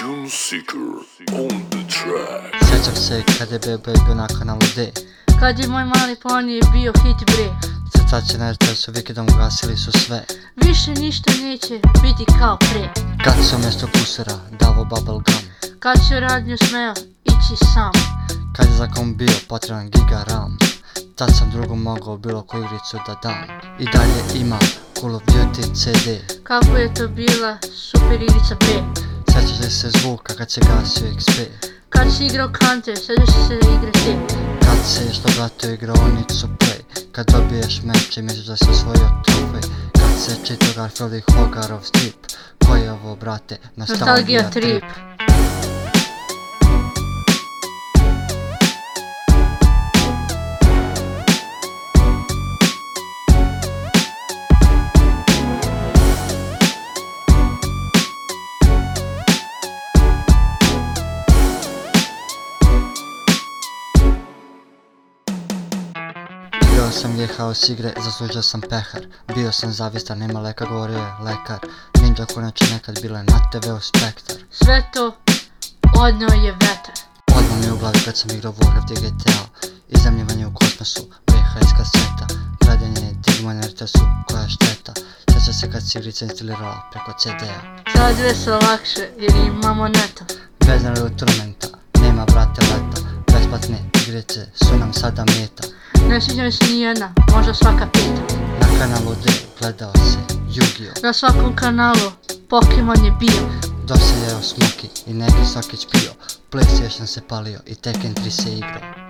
Tune Seeker on the track. Sjećam se kad je BB bio na kanalu D. Kad je moj mali poni bio hit bre Crtači na RTS-u vikendom gasili su sve. Više ništa neće biti kao pre. Kad se umjesto pusera davo bubble gum. Kad se radnju smeo ići sam. Kad je za kom bio potreban giga RAM. Tad sam drugom mogao bilo koju igricu da dam. I dalje imam Call of Duty CD Kako je to bila super igrica bre Sjećaš li se zvuka kad se gasio XP Kad si igrao Counter, si se igre ti Kad se što brate igrao Onicu Play. Kad dobiješ meč i misliš da si osvojio trofej. Kad se čito Garfield i Hogarov strip. Koji je ovo brate? Nostalgija Nostalgija trip. trip Igrao sam je house igre, zaslužio sam pehar. Bio sam zavistan, nema leka, govorio je lekar. Ninja konače nekad bila na TV-u Spektar Sve to odnio je vetar. Odmah mi u glavi kad sam igrao Warcraft i GTA Izemljivanje u kosmosu, VHS kaseta. Gledanje Digimon RTS-u, koja šteta. Sjeća se kad si igrica instalirala preko CD-a Sad je sve lakše jer imamo neto. Bez naravno tournamenta, igrice su nam sada meta. Ne sviđa mi se nijedna, možda svaka pita Na kanalu D gledao se Yu-Gi-Oh! Na svakom kanalu Pokemon je bio. Jeo Smoky i neki Sokić pio. Playstation se palio i Tekken 3 se igrao